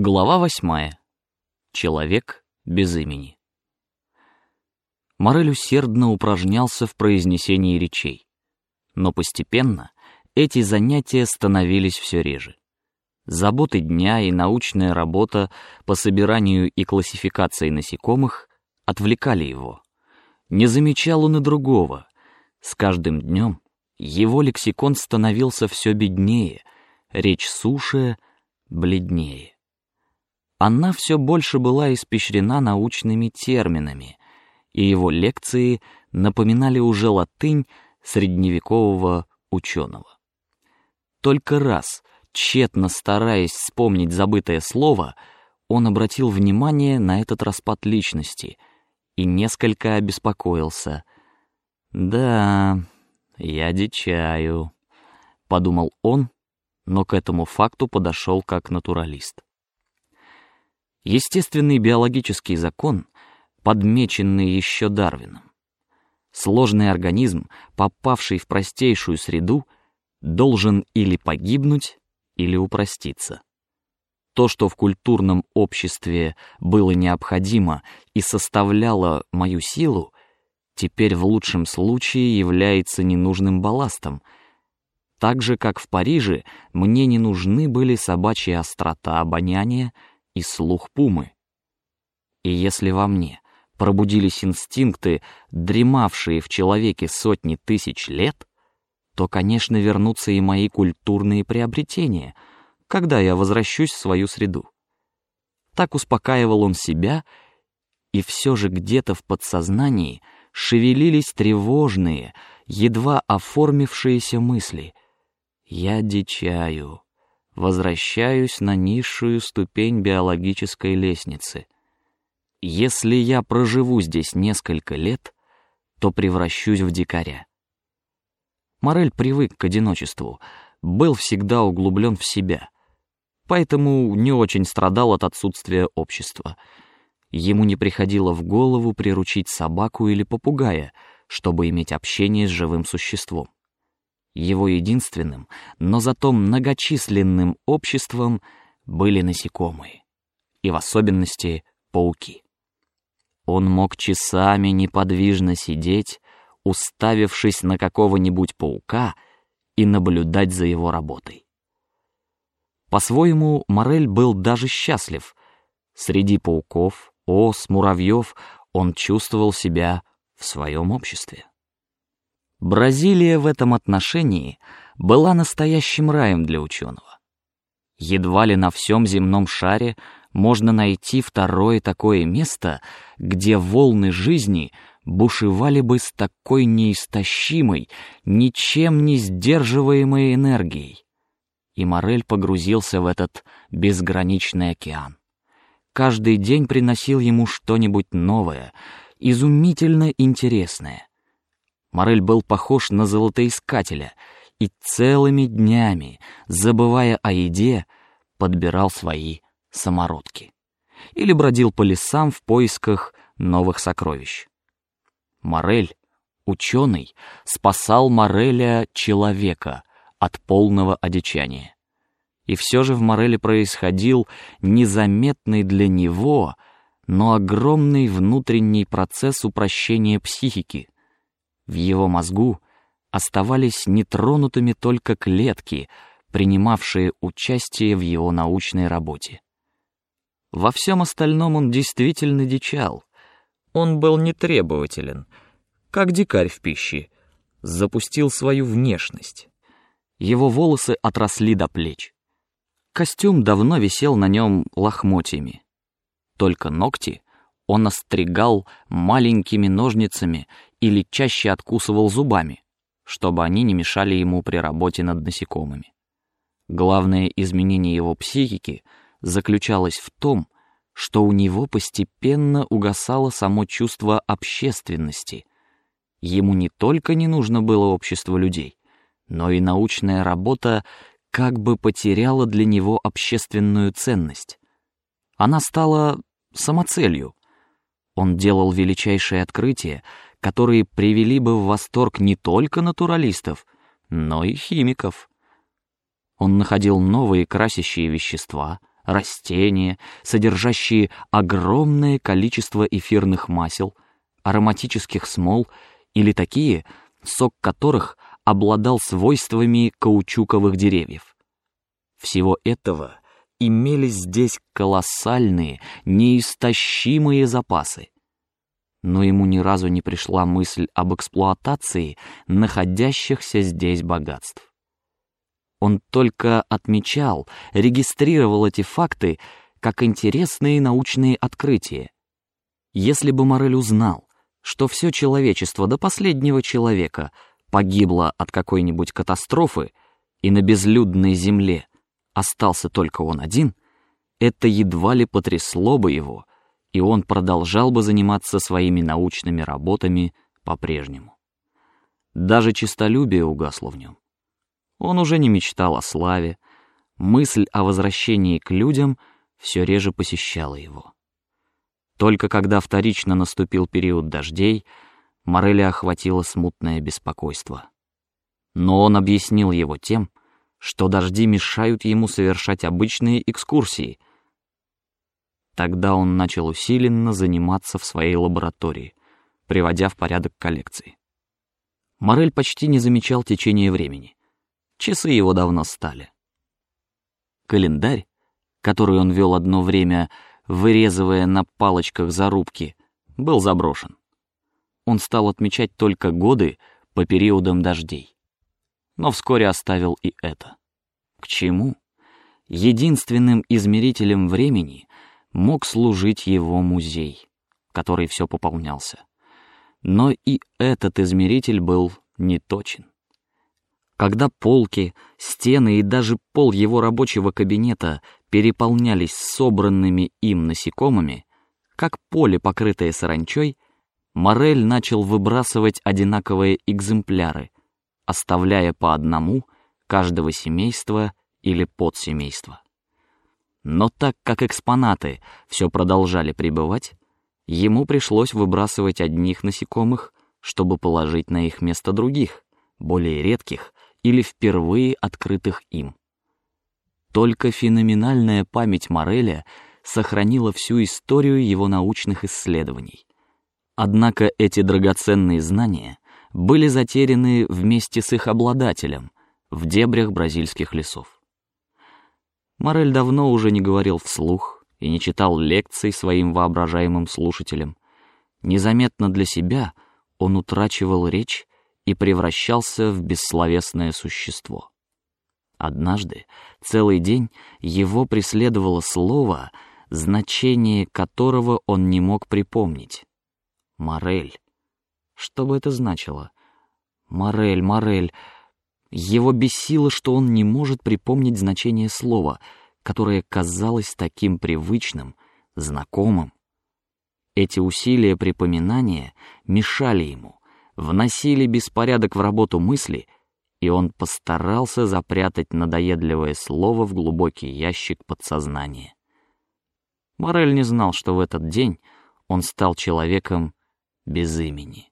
Глава восьмая. Человек без имени. Морель усердно упражнялся в произнесении речей, но постепенно эти занятия становились все реже. Заботы дня и научная работа по собиранию и классификации насекомых отвлекали его. Не замечал он и другого. С каждым днем его лексикон становился все беднее, речь суше, бледнее. Она все больше была испещрена научными терминами, и его лекции напоминали уже латынь средневекового ученого. Только раз, тщетно стараясь вспомнить забытое слово, он обратил внимание на этот распад личности и несколько обеспокоился. Да, я дичаю, подумал он, но к этому факту подошел как натуралист. Естественный биологический закон, подмеченный еще Дарвином. Сложный организм, попавший в простейшую среду, должен или погибнуть, или упроститься. То, что в культурном обществе было необходимо и составляло мою силу, теперь в лучшем случае является ненужным балластом. Так же, как в Париже, мне не нужны были собачья острота обоняния и слух пумы. И если во мне пробудились инстинкты, дремавшие в человеке сотни тысяч лет, то, конечно, вернутся и мои культурные приобретения, когда я возвращусь в свою среду. Так успокаивал он себя, и все же где-то в подсознании шевелились тревожные, едва оформившиеся мысли. Я дичаю возвращаюсь на низшую ступень биологической лестницы. Если я проживу здесь несколько лет, то превращусь в дикаря. Морель привык к одиночеству, был всегда углублен в себя, поэтому не очень страдал от отсутствия общества. Ему не приходило в голову приручить собаку или попугая, чтобы иметь общение с живым существом его единственным, но зато многочисленным обществом были насекомые, и в особенности пауки. Он мог часами неподвижно сидеть, уставившись на какого-нибудь паука и наблюдать за его работой. По-своему, Морель был даже счастлив. Среди пауков, ос, муравьев он чувствовал себя в своем обществе. Бразилия в этом отношении была настоящим раем для ученого. Едва ли на всем земном шаре можно найти второе такое место, где волны жизни бушевали бы с такой неистощимой, ничем не сдерживаемой энергией. И Морель погрузился в этот безграничный океан. Каждый день приносил ему что-нибудь новое, изумительно интересное. Морель был похож на золотоискателя и целыми днями, забывая о еде, подбирал свои самородки или бродил по лесам в поисках новых сокровищ. Морель, ученый, спасал Мореля человека от полного одичания. И все же в Мореле происходил незаметный для него, но огромный внутренний процесс упрощения психики, в его мозгу оставались нетронутыми только клетки, принимавшие участие в его научной работе. Во всем остальном он действительно дичал. Он был нетребователен, как дикарь в пище, запустил свою внешность. Его волосы отросли до плеч. Костюм давно висел на нем лохмотьями. Только ногти он остригал маленькими ножницами или чаще откусывал зубами, чтобы они не мешали ему при работе над насекомыми. Главное изменение его психики заключалось в том, что у него постепенно угасало само чувство общественности. Ему не только не нужно было общество людей, но и научная работа как бы потеряла для него общественную ценность. Она стала самоцелью. Он делал величайшие открытия, которые привели бы в восторг не только натуралистов, но и химиков. Он находил новые красящие вещества, растения, содержащие огромное количество эфирных масел, ароматических смол или такие, сок которых обладал свойствами каучуковых деревьев. Всего этого имелись здесь колоссальные, неистощимые запасы. Но ему ни разу не пришла мысль об эксплуатации находящихся здесь богатств. Он только отмечал, регистрировал эти факты как интересные научные открытия. Если бы Морель узнал, что все человечество до последнего человека погибло от какой-нибудь катастрофы, и на безлюдной земле остался только он один, это едва ли потрясло бы его, и он продолжал бы заниматься своими научными работами по-прежнему. Даже честолюбие угасло в нем. Он уже не мечтал о славе, мысль о возвращении к людям все реже посещала его. Только когда вторично наступил период дождей, Мореля охватило смутное беспокойство. Но он объяснил его тем, что дожди мешают ему совершать обычные экскурсии. Тогда он начал усиленно заниматься в своей лаборатории, приводя в порядок коллекции. Морель почти не замечал течения времени. Часы его давно стали. Календарь, который он вел одно время, вырезывая на палочках зарубки, был заброшен. Он стал отмечать только годы по периодам дождей но вскоре оставил и это. К чему? Единственным измерителем времени мог служить его музей, который все пополнялся. Но и этот измеритель был неточен. Когда полки, стены и даже пол его рабочего кабинета переполнялись собранными им насекомыми, как поле, покрытое саранчой, Морель начал выбрасывать одинаковые экземпляры, оставляя по одному каждого семейства или подсемейства. Но так как экспонаты все продолжали пребывать, ему пришлось выбрасывать одних насекомых, чтобы положить на их место других, более редких или впервые открытых им. Только феноменальная память Мореля сохранила всю историю его научных исследований. Однако эти драгоценные знания были затеряны вместе с их обладателем в дебрях бразильских лесов. Морель давно уже не говорил вслух и не читал лекций своим воображаемым слушателям. Незаметно для себя он утрачивал речь и превращался в бессловесное существо. Однажды целый день его преследовало слово, значение которого он не мог припомнить. Морель. Что бы это значило? Морель, Морель. Его бесило, что он не может припомнить значение слова, которое казалось таким привычным, знакомым. Эти усилия припоминания мешали ему, вносили беспорядок в работу мысли, и он постарался запрятать надоедливое слово в глубокий ящик подсознания. Морель не знал, что в этот день он стал человеком без имени.